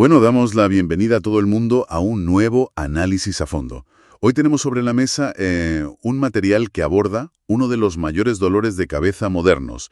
Bueno, damos la bienvenida a todo el mundo a un nuevo análisis a fondo. Hoy tenemos sobre la mesa eh, un material que aborda uno de los mayores dolores de cabeza modernos,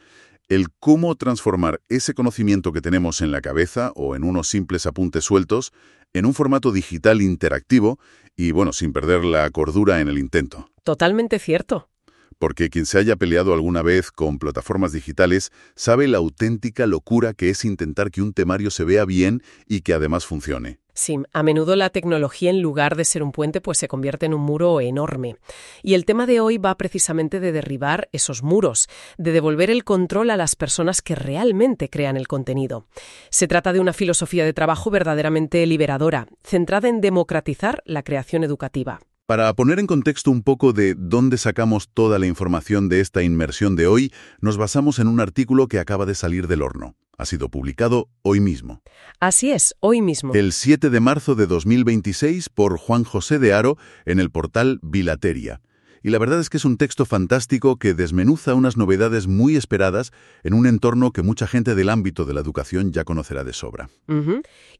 el cómo transformar ese conocimiento que tenemos en la cabeza o en unos simples apuntes sueltos en un formato digital interactivo y, bueno, sin perder la cordura en el intento. Totalmente cierto porque quien se haya peleado alguna vez con plataformas digitales sabe la auténtica locura que es intentar que un temario se vea bien y que además funcione. Sí, a menudo la tecnología en lugar de ser un puente pues se convierte en un muro enorme. Y el tema de hoy va precisamente de derribar esos muros, de devolver el control a las personas que realmente crean el contenido. Se trata de una filosofía de trabajo verdaderamente liberadora, centrada en democratizar la creación educativa. Para poner en contexto un poco de dónde sacamos toda la información de esta inmersión de hoy, nos basamos en un artículo que acaba de salir del horno. Ha sido publicado hoy mismo. Así es, hoy mismo. El 7 de marzo de 2026 por Juan José de Aro en el portal Bilateria y la verdad es que es un texto fantástico que desmenuza unas novedades muy esperadas en un entorno que mucha gente del ámbito de la educación ya conocerá de sobra.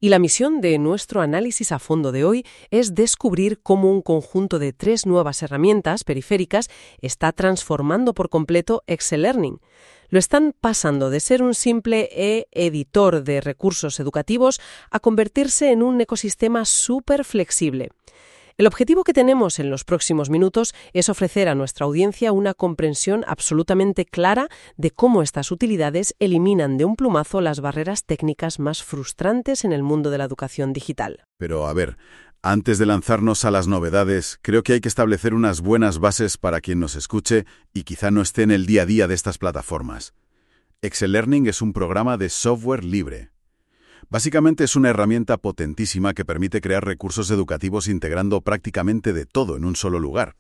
Y la misión de nuestro análisis a fondo de hoy es descubrir cómo un conjunto de tres nuevas herramientas periféricas está transformando por completo Excel Learning lo están pasando de ser un simple e-editor de recursos educativos a convertirse en un ecosistema súper flexible. El objetivo que tenemos en los próximos minutos es ofrecer a nuestra audiencia una comprensión absolutamente clara de cómo estas utilidades eliminan de un plumazo las barreras técnicas más frustrantes en el mundo de la educación digital. Pero a ver, antes de lanzarnos a las novedades, creo que hay que establecer unas buenas bases para quien nos escuche y quizá no esté en el día a día de estas plataformas. Excel Learning es un programa de software libre. Básicamente es una herramienta potentísima que permite crear recursos educativos integrando prácticamente de todo en un solo lugar.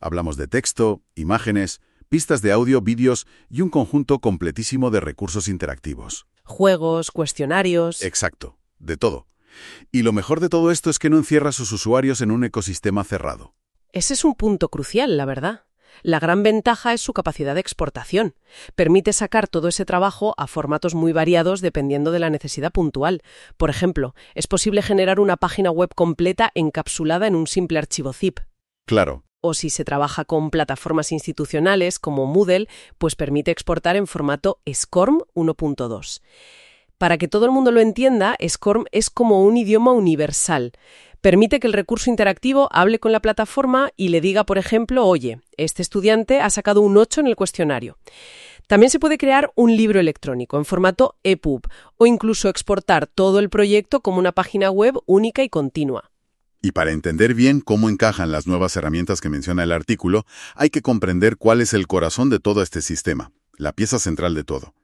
Hablamos de texto, imágenes, pistas de audio, vídeos y un conjunto completísimo de recursos interactivos. Juegos, cuestionarios. Exacto, de todo. Y lo mejor de todo esto es que no encierra a sus usuarios en un ecosistema cerrado. Ese es un punto crucial, la verdad. La gran ventaja es su capacidad de exportación. Permite sacar todo ese trabajo a formatos muy variados dependiendo de la necesidad puntual. Por ejemplo, es posible generar una página web completa encapsulada en un simple archivo zip. Claro. O si se trabaja con plataformas institucionales como Moodle, pues permite exportar en formato SCORM 1.2. Para que todo el mundo lo entienda, SCORM es como un idioma universal. Permite que el recurso interactivo hable con la plataforma y le diga, por ejemplo, oye, este estudiante ha sacado un 8 en el cuestionario. También se puede crear un libro electrónico en formato EPUB o incluso exportar todo el proyecto como una página web única y continua. Y para entender bien cómo encajan las nuevas herramientas que menciona el artículo, hay que comprender cuál es el corazón de todo este sistema, la pieza central de todo.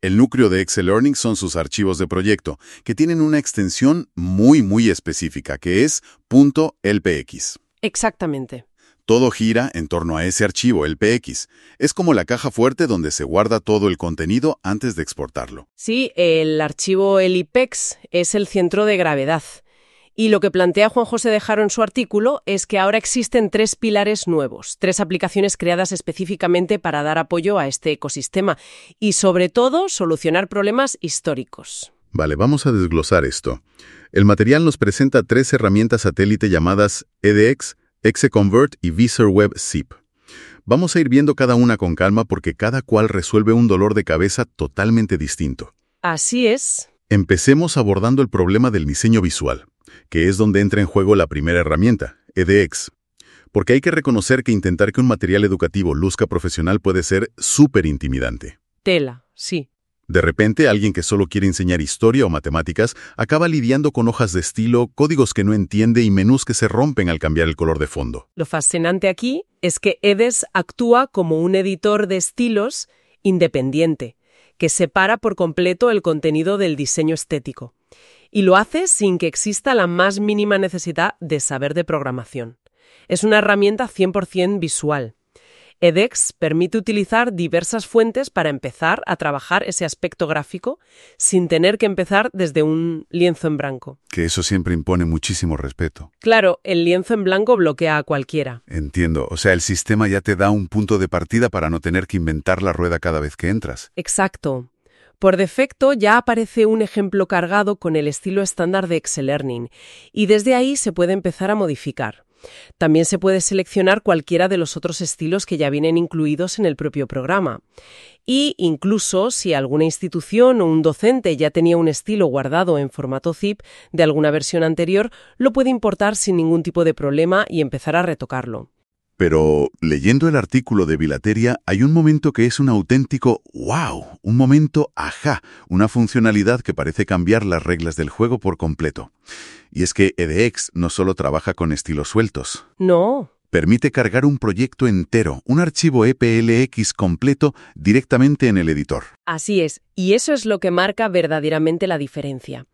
El núcleo de Excel Learning son sus archivos de proyecto, que tienen una extensión muy muy específica, que es .lpx. Exactamente. Todo gira en torno a ese archivo LPX. Es como la caja fuerte donde se guarda todo el contenido antes de exportarlo. Sí, el archivo LIPEX es el centro de gravedad. Y lo que plantea Juan José de Jaro en su artículo es que ahora existen tres pilares nuevos, tres aplicaciones creadas específicamente para dar apoyo a este ecosistema y, sobre todo, solucionar problemas históricos. Vale, vamos a desglosar esto. El material nos presenta tres herramientas satélite llamadas EDX, XConvert y Web Zip. Vamos a ir viendo cada una con calma porque cada cual resuelve un dolor de cabeza totalmente distinto. Así es. Empecemos abordando el problema del diseño visual que es donde entra en juego la primera herramienta, EDX. Porque hay que reconocer que intentar que un material educativo luzca profesional puede ser súper intimidante. Tela, sí. De repente, alguien que solo quiere enseñar historia o matemáticas acaba lidiando con hojas de estilo, códigos que no entiende y menús que se rompen al cambiar el color de fondo. Lo fascinante aquí es que EDES actúa como un editor de estilos independiente, que separa por completo el contenido del diseño estético y lo hace sin que exista la más mínima necesidad de saber de programación. Es una herramienta 100% visual. edX permite utilizar diversas fuentes para empezar a trabajar ese aspecto gráfico sin tener que empezar desde un lienzo en blanco. Que eso siempre impone muchísimo respeto. Claro, el lienzo en blanco bloquea a cualquiera. Entiendo, o sea, el sistema ya te da un punto de partida para no tener que inventar la rueda cada vez que entras. Exacto. Por defecto ya aparece un ejemplo cargado con el estilo estándar de Excel Learning y desde ahí se puede empezar a modificar. También se puede seleccionar cualquiera de los otros estilos que ya vienen incluidos en el propio programa. Y incluso si alguna institución o un docente ya tenía un estilo guardado en formato zip de alguna versión anterior, lo puede importar sin ningún tipo de problema y empezar a retocarlo. Pero leyendo el artículo de Bilateria hay un momento que es un auténtico wow, un momento ajá, una funcionalidad que parece cambiar las reglas del juego por completo. Y es que EDX no solo trabaja con estilos sueltos. No. Permite cargar un proyecto entero, un archivo EPLX completo, directamente en el editor. Así es, y eso es lo que marca verdaderamente la diferencia.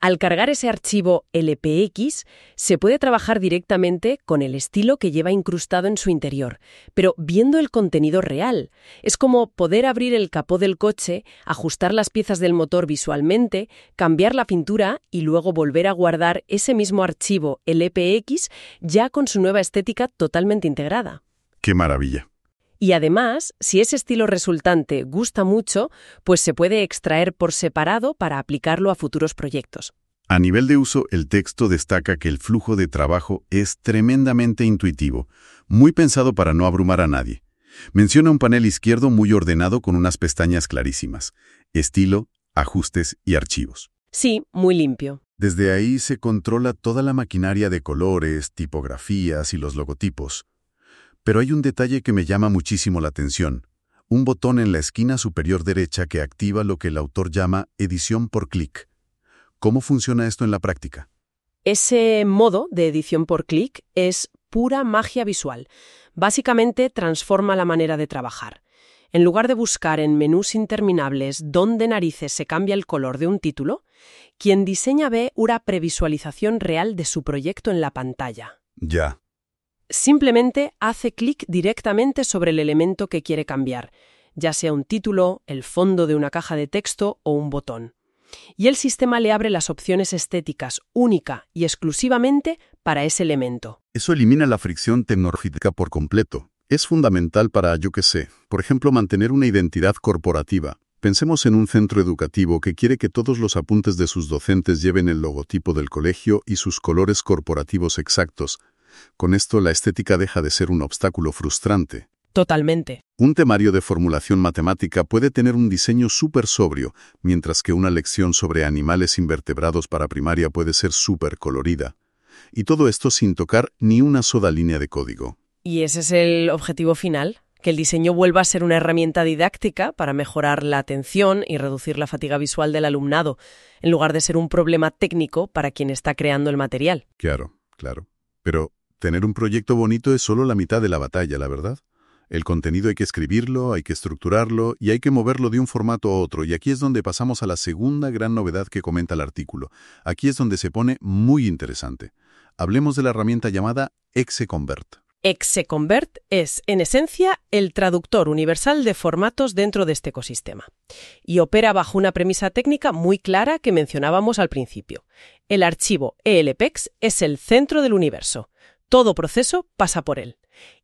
Al cargar ese archivo LPX, se puede trabajar directamente con el estilo que lleva incrustado en su interior, pero viendo el contenido real. Es como poder abrir el capó del coche, ajustar las piezas del motor visualmente, cambiar la pintura y luego volver a guardar ese mismo archivo LPX ya con su nueva estética totalmente integrada. ¡Qué maravilla! Y además, si ese estilo resultante gusta mucho, pues se puede extraer por separado para aplicarlo a futuros proyectos. A nivel de uso, el texto destaca que el flujo de trabajo es tremendamente intuitivo, muy pensado para no abrumar a nadie. Menciona un panel izquierdo muy ordenado con unas pestañas clarísimas, estilo, ajustes y archivos. Sí, muy limpio. Desde ahí se controla toda la maquinaria de colores, tipografías y los logotipos. Pero hay un detalle que me llama muchísimo la atención. Un botón en la esquina superior derecha que activa lo que el autor llama edición por clic. ¿Cómo funciona esto en la práctica? Ese modo de edición por clic es pura magia visual. Básicamente transforma la manera de trabajar. En lugar de buscar en menús interminables dónde narices se cambia el color de un título, quien diseña ve una previsualización real de su proyecto en la pantalla. Ya simplemente hace clic directamente sobre el elemento que quiere cambiar, ya sea un título, el fondo de una caja de texto o un botón. Y el sistema le abre las opciones estéticas única y exclusivamente para ese elemento. Eso elimina la fricción tecnológica por completo. Es fundamental para, yo qué sé, por ejemplo, mantener una identidad corporativa. Pensemos en un centro educativo que quiere que todos los apuntes de sus docentes lleven el logotipo del colegio y sus colores corporativos exactos, con esto la estética deja de ser un obstáculo frustrante. Totalmente. Un temario de formulación matemática puede tener un diseño súper sobrio, mientras que una lección sobre animales invertebrados para primaria puede ser súper colorida. Y todo esto sin tocar ni una sola línea de código. ¿Y ese es el objetivo final? que el diseño vuelva a ser una herramienta didáctica para mejorar la atención y reducir la fatiga visual del alumnado, en lugar de ser un problema técnico para quien está creando el material. Claro, claro. Pero Tener un proyecto bonito es solo la mitad de la batalla, la verdad. El contenido hay que escribirlo, hay que estructurarlo y hay que moverlo de un formato a otro. Y aquí es donde pasamos a la segunda gran novedad que comenta el artículo. Aquí es donde se pone muy interesante. Hablemos de la herramienta llamada ExeConvert. ExeConvert es, en esencia, el traductor universal de formatos dentro de este ecosistema. Y opera bajo una premisa técnica muy clara que mencionábamos al principio. El archivo ELPEX es el centro del universo. Todo proceso pasa por él.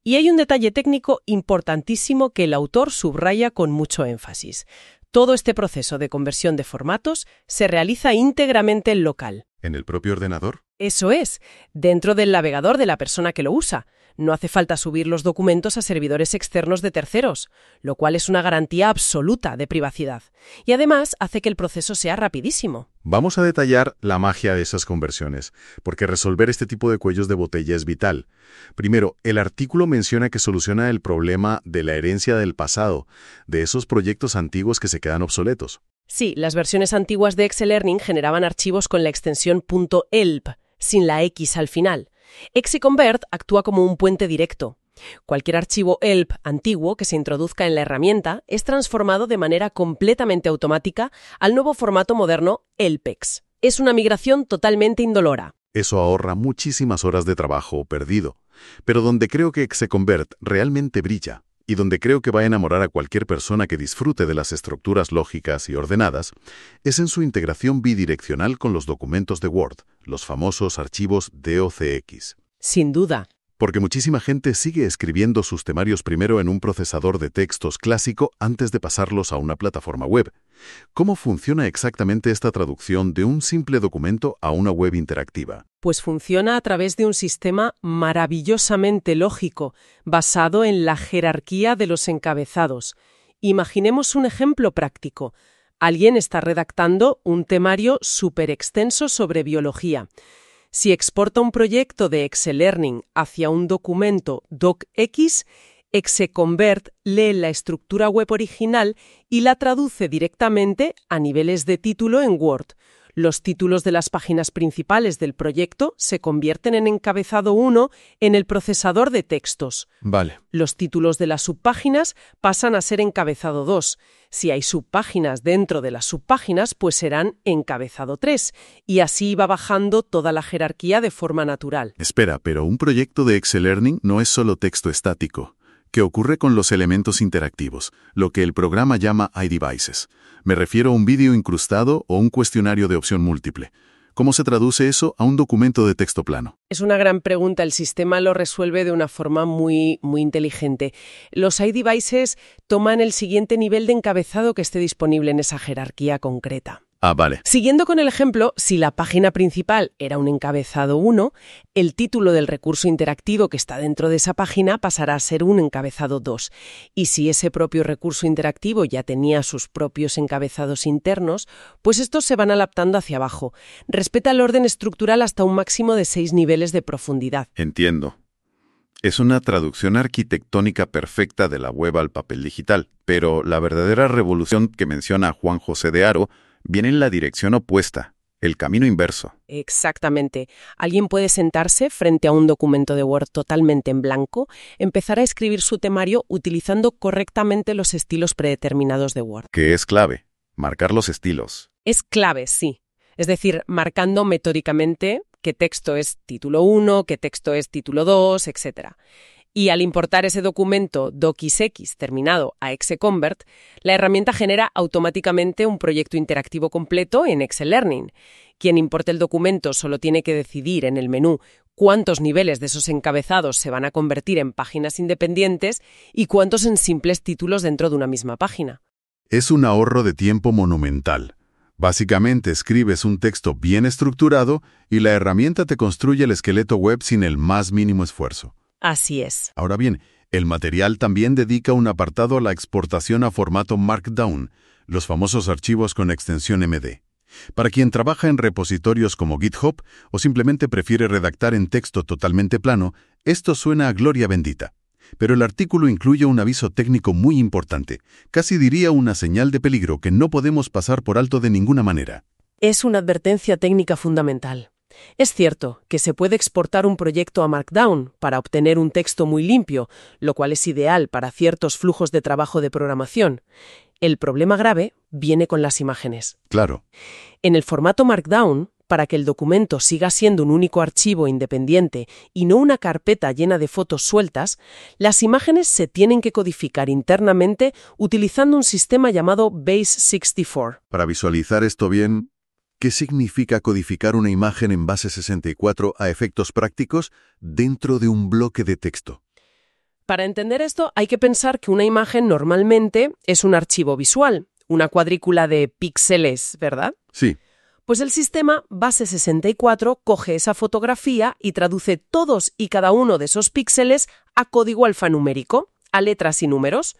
Y hay un detalle técnico importantísimo que el autor subraya con mucho énfasis. Todo este proceso de conversión de formatos se realiza íntegramente en local. ¿En el propio ordenador? Eso es, dentro del navegador de la persona que lo usa. No hace falta subir los documentos a servidores externos de terceros, lo cual es una garantía absoluta de privacidad. Y además hace que el proceso sea rapidísimo. Vamos a detallar la magia de esas conversiones, porque resolver este tipo de cuellos de botella es vital. Primero, el artículo menciona que soluciona el problema de la herencia del pasado, de esos proyectos antiguos que se quedan obsoletos. Sí, las versiones antiguas de Excel Learning generaban archivos con la extensión .elp, sin la X al final. ExeConvert actúa como un puente directo. Cualquier archivo ELP antiguo que se introduzca en la herramienta es transformado de manera completamente automática al nuevo formato moderno ELPEX. Es una migración totalmente indolora. Eso ahorra muchísimas horas de trabajo perdido. Pero donde creo que ExeConvert realmente brilla y donde creo que va a enamorar a cualquier persona que disfrute de las estructuras lógicas y ordenadas, es en su integración bidireccional con los documentos de Word, los famosos archivos DOCX. Sin duda. Porque muchísima gente sigue escribiendo sus temarios primero en un procesador de textos clásico antes de pasarlos a una plataforma web. ¿Cómo funciona exactamente esta traducción de un simple documento a una web interactiva? Pues funciona a través de un sistema maravillosamente lógico, basado en la jerarquía de los encabezados. Imaginemos un ejemplo práctico. Alguien está redactando un temario súper extenso sobre biología. Si exporta un proyecto de Learning hacia un documento docx, Execonvert lee la estructura web original y la traduce directamente a niveles de título en Word. Los títulos de las páginas principales del proyecto se convierten en encabezado 1 en el procesador de textos. Vale. Los títulos de las subpáginas pasan a ser encabezado 2. Si hay subpáginas dentro de las subpáginas, pues serán encabezado 3. Y así va bajando toda la jerarquía de forma natural. Espera, pero un proyecto de Excel Learning no es solo texto estático. ¿Qué ocurre con los elementos interactivos, lo que el programa llama iDevices? Me refiero a un vídeo incrustado o un cuestionario de opción múltiple. ¿Cómo se traduce eso a un documento de texto plano? Es una gran pregunta. El sistema lo resuelve de una forma muy, muy inteligente. Los iDevices toman el siguiente nivel de encabezado que esté disponible en esa jerarquía concreta. Ah, vale. Siguiendo con el ejemplo, si la página principal era un encabezado 1, el título del recurso interactivo que está dentro de esa página pasará a ser un encabezado 2. Y si ese propio recurso interactivo ya tenía sus propios encabezados internos, pues estos se van adaptando hacia abajo. Respeta el orden estructural hasta un máximo de 6 niveles de profundidad. Entiendo. Es una traducción arquitectónica perfecta de la web al papel digital, pero la verdadera revolución que menciona Juan José de Aro viene en la dirección opuesta, el camino inverso. Exactamente. Alguien puede sentarse frente a un documento de Word totalmente en blanco, empezar a escribir su temario utilizando correctamente los estilos predeterminados de Word. Que es clave, marcar los estilos. Es clave, sí. Es decir, marcando metódicamente qué texto es título 1, qué texto es título 2, etc. Y al importar ese documento docxx terminado a Execonvert, la herramienta genera automáticamente un proyecto interactivo completo en Excel Learning. Quien importe el documento solo tiene que decidir en el menú cuántos niveles de esos encabezados se van a convertir en páginas independientes y cuántos en simples títulos dentro de una misma página. Es un ahorro de tiempo monumental. Básicamente escribes un texto bien estructurado y la herramienta te construye el esqueleto web sin el más mínimo esfuerzo. Así es. Ahora bien, el material también dedica un apartado a la exportación a formato Markdown, los famosos archivos con extensión MD. Para quien trabaja en repositorios como GitHub o simplemente prefiere redactar en texto totalmente plano, esto suena a gloria bendita. Pero el artículo incluye un aviso técnico muy importante, casi diría una señal de peligro que no podemos pasar por alto de ninguna manera. Es una advertencia técnica fundamental. Es cierto que se puede exportar un proyecto a Markdown para obtener un texto muy limpio, lo cual es ideal para ciertos flujos de trabajo de programación. El problema grave viene con las imágenes. Claro. En el formato Markdown, para que el documento siga siendo un único archivo independiente y no una carpeta llena de fotos sueltas, las imágenes se tienen que codificar internamente utilizando un sistema llamado Base 64. Para visualizar esto bien, ¿Qué significa codificar una imagen en base 64 a efectos prácticos dentro de un bloque de texto? Para entender esto hay que pensar que una imagen normalmente es un archivo visual, una cuadrícula de píxeles, ¿verdad? Sí. Pues el sistema base 64 coge esa fotografía y traduce todos y cada uno de esos píxeles a código alfanumérico, a letras y números.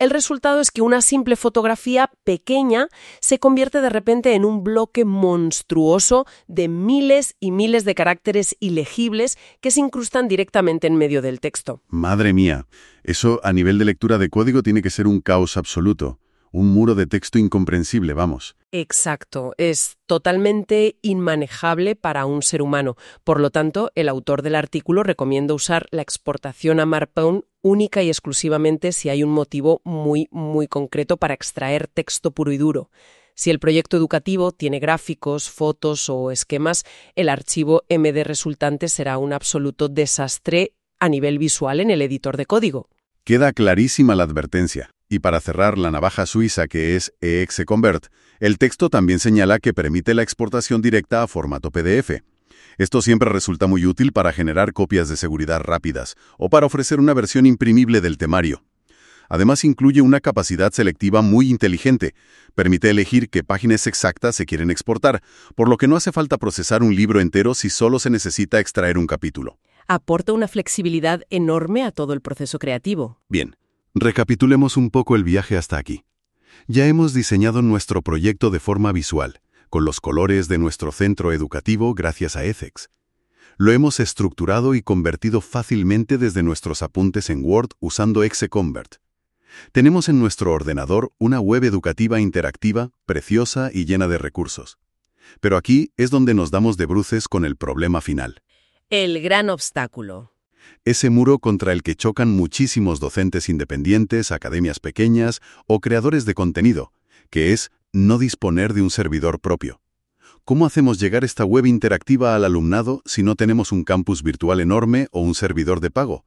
El resultado es que una simple fotografía pequeña se convierte de repente en un bloque monstruoso de miles y miles de caracteres ilegibles que se incrustan directamente en medio del texto. Madre mía, eso a nivel de lectura de código tiene que ser un caos absoluto un muro de texto incomprensible, vamos. Exacto, es totalmente inmanejable para un ser humano. Por lo tanto, el autor del artículo recomienda usar la exportación a Markdown única y exclusivamente si hay un motivo muy, muy concreto para extraer texto puro y duro. Si el proyecto educativo tiene gráficos, fotos o esquemas, el archivo MD resultante será un absoluto desastre a nivel visual en el editor de código. Queda clarísima la advertencia. Y para cerrar la navaja suiza que es EXEConvert, el texto también señala que permite la exportación directa a formato PDF. Esto siempre resulta muy útil para generar copias de seguridad rápidas o para ofrecer una versión imprimible del temario. Además incluye una capacidad selectiva muy inteligente. Permite elegir qué páginas exactas se quieren exportar, por lo que no hace falta procesar un libro entero si solo se necesita extraer un capítulo. Aporta una flexibilidad enorme a todo el proceso creativo. Bien, recapitulemos un poco el viaje hasta aquí. Ya hemos diseñado nuestro proyecto de forma visual, con los colores de nuestro centro educativo gracias a Ethics. Lo hemos estructurado y convertido fácilmente desde nuestros apuntes en Word usando XConvert. Tenemos en nuestro ordenador una web educativa interactiva, preciosa y llena de recursos. Pero aquí es donde nos damos de bruces con el problema final. El gran obstáculo. Ese muro contra el que chocan muchísimos docentes independientes, academias pequeñas o creadores de contenido, que es no disponer de un servidor propio. ¿Cómo hacemos llegar esta web interactiva al alumnado si no tenemos un campus virtual enorme o un servidor de pago?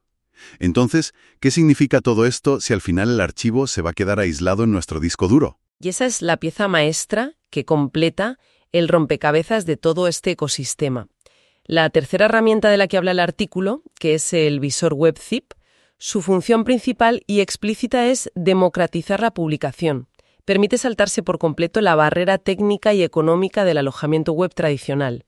Entonces, ¿qué significa todo esto si al final el archivo se va a quedar aislado en nuestro disco duro? Y esa es la pieza maestra que completa el rompecabezas de todo este ecosistema. La tercera herramienta de la que habla el artículo, que es el visor web zip, su función principal y explícita es democratizar la publicación. Permite saltarse por completo la barrera técnica y económica del alojamiento web tradicional.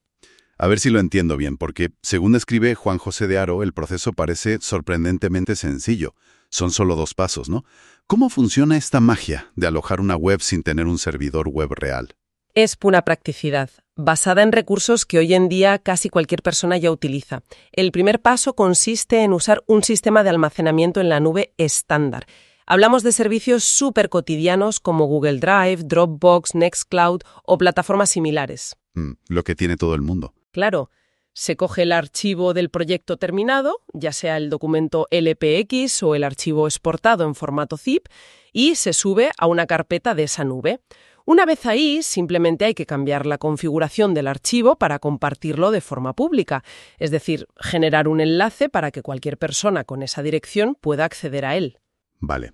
A ver si lo entiendo bien, porque, según describe Juan José de Aro, el proceso parece sorprendentemente sencillo. Son solo dos pasos, ¿no? ¿Cómo funciona esta magia de alojar una web sin tener un servidor web real? Es pura practicidad, basada en recursos que hoy en día casi cualquier persona ya utiliza. El primer paso consiste en usar un sistema de almacenamiento en la nube estándar. Hablamos de servicios súper cotidianos como Google Drive, Dropbox, Nextcloud o plataformas similares. Mm, lo que tiene todo el mundo. Claro, se coge el archivo del proyecto terminado, ya sea el documento LPX o el archivo exportado en formato zip, y se sube a una carpeta de esa nube. Una vez ahí, simplemente hay que cambiar la configuración del archivo para compartirlo de forma pública, es decir, generar un enlace para que cualquier persona con esa dirección pueda acceder a él. Vale.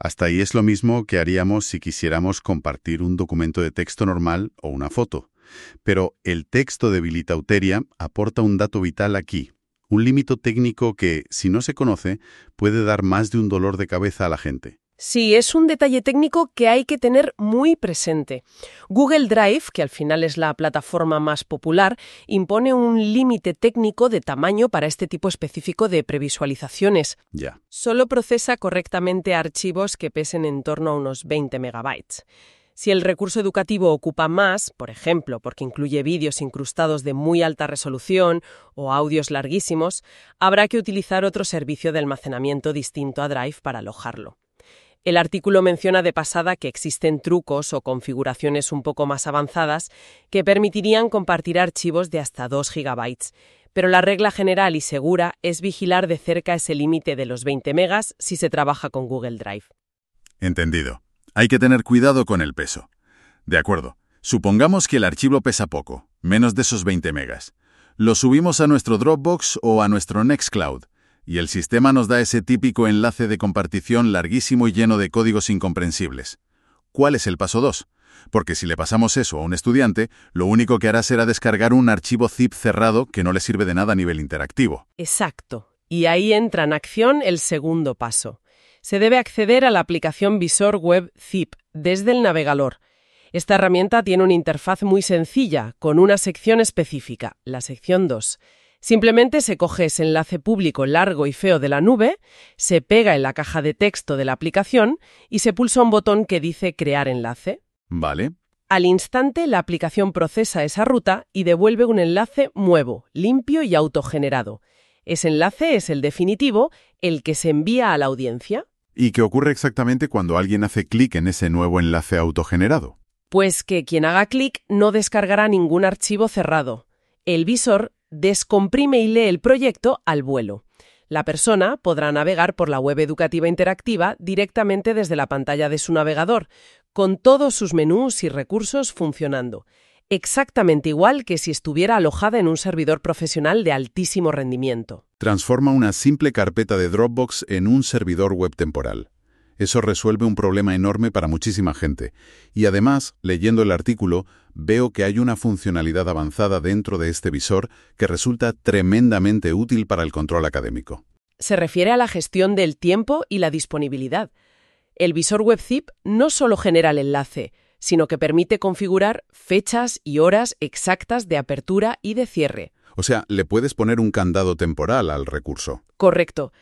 Hasta ahí es lo mismo que haríamos si quisiéramos compartir un documento de texto normal o una foto. Pero el texto de Bilitauteria aporta un dato vital aquí, un límite técnico que, si no se conoce, puede dar más de un dolor de cabeza a la gente. Sí, es un detalle técnico que hay que tener muy presente. Google Drive, que al final es la plataforma más popular, impone un límite técnico de tamaño para este tipo específico de previsualizaciones. Ya. Solo procesa correctamente archivos que pesen en torno a unos 20 megabytes. Si el recurso educativo ocupa más, por ejemplo, porque incluye vídeos incrustados de muy alta resolución o audios larguísimos, habrá que utilizar otro servicio de almacenamiento distinto a Drive para alojarlo. El artículo menciona de pasada que existen trucos o configuraciones un poco más avanzadas que permitirían compartir archivos de hasta 2 GB, pero la regla general y segura es vigilar de cerca ese límite de los 20 megas si se trabaja con Google Drive. Entendido. Hay que tener cuidado con el peso. De acuerdo. Supongamos que el archivo pesa poco, menos de esos 20 megas. Lo subimos a nuestro Dropbox o a nuestro Nextcloud, y el sistema nos da ese típico enlace de compartición larguísimo y lleno de códigos incomprensibles. ¿Cuál es el paso 2? Porque si le pasamos eso a un estudiante, lo único que hará será descargar un archivo zip cerrado que no le sirve de nada a nivel interactivo. Exacto. Y ahí entra en acción el segundo paso se debe acceder a la aplicación Visor Web Zip desde el navegador. Esta herramienta tiene una interfaz muy sencilla, con una sección específica, la sección 2. Simplemente se coge ese enlace público largo y feo de la nube, se pega en la caja de texto de la aplicación y se pulsa un botón que dice Crear enlace. Vale. Al instante, la aplicación procesa esa ruta y devuelve un enlace nuevo, limpio y autogenerado. Ese enlace es el definitivo, el que se envía a la audiencia. ¿Y qué ocurre exactamente cuando alguien hace clic en ese nuevo enlace autogenerado? Pues que quien haga clic no descargará ningún archivo cerrado. El visor descomprime y lee el proyecto al vuelo. La persona podrá navegar por la web educativa interactiva directamente desde la pantalla de su navegador, con todos sus menús y recursos funcionando, exactamente igual que si estuviera alojada en un servidor profesional de altísimo rendimiento. Transforma una simple carpeta de Dropbox en un servidor web temporal. Eso resuelve un problema enorme para muchísima gente. Y además, leyendo el artículo, veo que hay una funcionalidad avanzada dentro de este visor que resulta tremendamente útil para el control académico. Se refiere a la gestión del tiempo y la disponibilidad. El visor WebZip no solo genera el enlace, sino que permite configurar fechas y horas exactas de apertura y de cierre. O sea, le puedes poner un candado temporal al recurso. Correcto.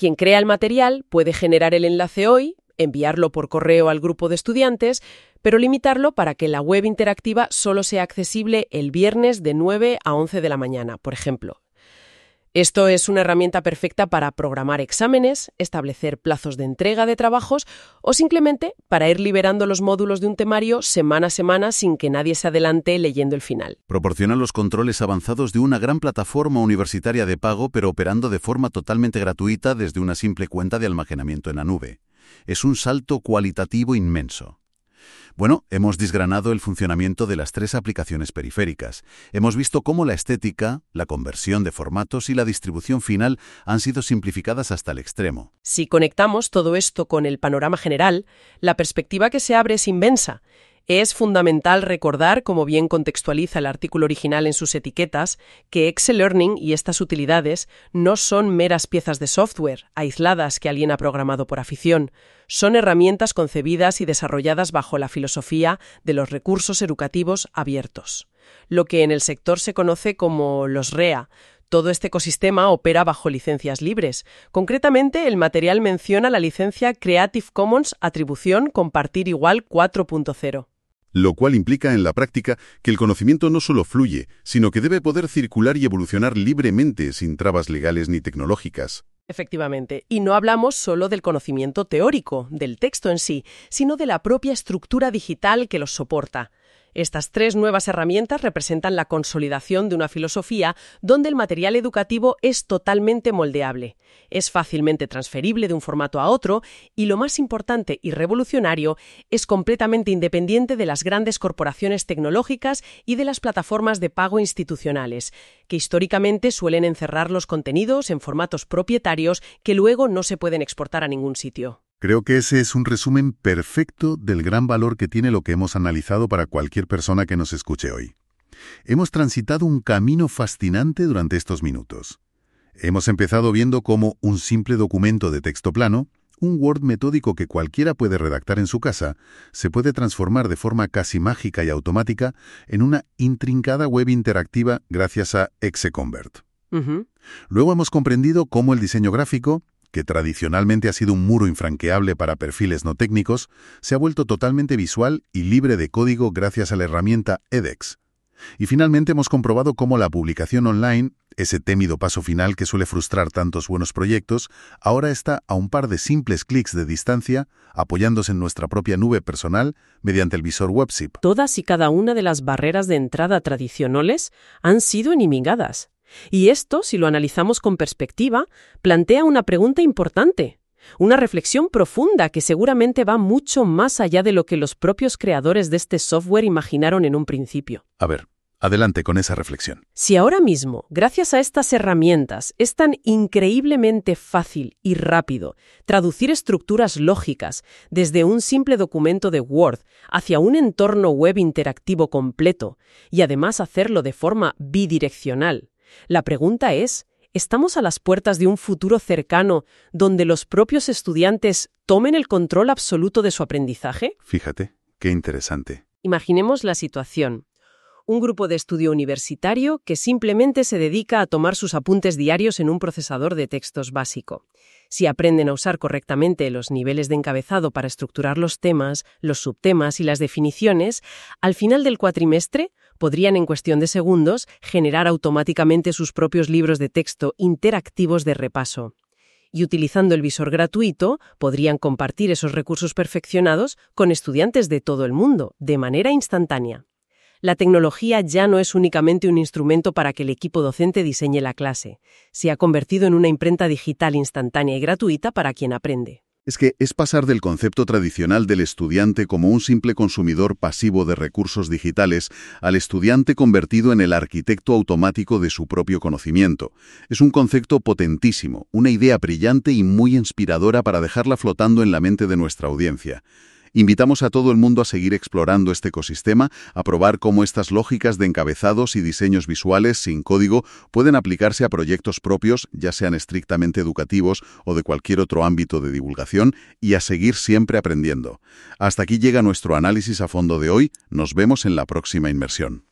Quien crea el material puede generar el enlace hoy, enviarlo por correo al grupo de estudiantes, pero limitarlo para que la web interactiva solo sea accesible el viernes de 9 a 11 de la mañana, por ejemplo. Esto es una herramienta perfecta para programar exámenes, establecer plazos de entrega de trabajos o simplemente para ir liberando los módulos de un temario semana a semana sin que nadie se adelante leyendo el final. Proporciona los controles avanzados de una gran plataforma universitaria de pago pero operando de forma totalmente gratuita desde una simple cuenta de almacenamiento en la nube. Es un salto cualitativo inmenso. Bueno, hemos desgranado el funcionamiento de las tres aplicaciones periféricas. Hemos visto cómo la estética, la conversión de formatos y la distribución final han sido simplificadas hasta el extremo. Si conectamos todo esto con el panorama general, la perspectiva que se abre es inmensa es fundamental recordar, como bien contextualiza el artículo original en sus etiquetas, que Excel Learning y estas utilidades no son meras piezas de software aisladas que alguien ha programado por afición, son herramientas concebidas y desarrolladas bajo la filosofía de los recursos educativos abiertos, lo que en el sector se conoce como los REA, todo este ecosistema opera bajo licencias libres. Concretamente, el material menciona la licencia Creative Commons Atribución Compartir Igual 4.0 lo cual implica en la práctica que el conocimiento no solo fluye, sino que debe poder circular y evolucionar libremente sin trabas legales ni tecnológicas. Efectivamente, y no hablamos solo del conocimiento teórico, del texto en sí, sino de la propia estructura digital que los soporta. Estas tres nuevas herramientas representan la consolidación de una filosofía donde el material educativo es totalmente moldeable, es fácilmente transferible de un formato a otro y lo más importante y revolucionario es completamente independiente de las grandes corporaciones tecnológicas y de las plataformas de pago institucionales, que históricamente suelen encerrar los contenidos en formatos propietarios que luego no se pueden exportar a ningún sitio. Creo que ese es un resumen perfecto del gran valor que tiene lo que hemos analizado para cualquier persona que nos escuche hoy. Hemos transitado un camino fascinante durante estos minutos. Hemos empezado viendo cómo un simple documento de texto plano, un Word metódico que cualquiera puede redactar en su casa, se puede transformar de forma casi mágica y automática en una intrincada web interactiva gracias a Execonvert. Luego hemos comprendido cómo el diseño gráfico, que tradicionalmente ha sido un muro infranqueable para perfiles no técnicos, se ha vuelto totalmente visual y libre de código gracias a la herramienta edX. Y finalmente hemos comprobado cómo la publicación online, ese témido paso final que suele frustrar tantos buenos proyectos, ahora está a un par de simples clics de distancia, apoyándose en nuestra propia nube personal mediante el visor WebZip. Todas y cada una de las barreras de entrada tradicionales han sido enemigadas. Y esto, si lo analizamos con perspectiva, plantea una pregunta importante, una reflexión profunda que seguramente va mucho más allá de lo que los propios creadores de este software imaginaron en un principio. A ver, adelante con esa reflexión. Si ahora mismo, gracias a estas herramientas, es tan increíblemente fácil y rápido traducir estructuras lógicas desde un simple documento de Word hacia un entorno web interactivo completo, y además hacerlo de forma bidireccional, la pregunta es, ¿estamos a las puertas de un futuro cercano donde los propios estudiantes tomen el control absoluto de su aprendizaje? Fíjate, qué interesante. Imaginemos la situación. Un grupo de estudio universitario que simplemente se dedica a tomar sus apuntes diarios en un procesador de textos básico. Si aprenden a usar correctamente los niveles de encabezado para estructurar los temas, los subtemas y las definiciones, al final del cuatrimestre podrían en cuestión de segundos generar automáticamente sus propios libros de texto interactivos de repaso. Y utilizando el visor gratuito, podrían compartir esos recursos perfeccionados con estudiantes de todo el mundo, de manera instantánea. La tecnología ya no es únicamente un instrumento para que el equipo docente diseñe la clase, se ha convertido en una imprenta digital instantánea y gratuita para quien aprende. Es que es pasar del concepto tradicional del estudiante como un simple consumidor pasivo de recursos digitales al estudiante convertido en el arquitecto automático de su propio conocimiento. Es un concepto potentísimo, una idea brillante y muy inspiradora para dejarla flotando en la mente de nuestra audiencia. Invitamos a todo el mundo a seguir explorando este ecosistema, a probar cómo estas lógicas de encabezados y diseños visuales sin código pueden aplicarse a proyectos propios, ya sean estrictamente educativos o de cualquier otro ámbito de divulgación, y a seguir siempre aprendiendo. Hasta aquí llega nuestro análisis a fondo de hoy. Nos vemos en la próxima inmersión.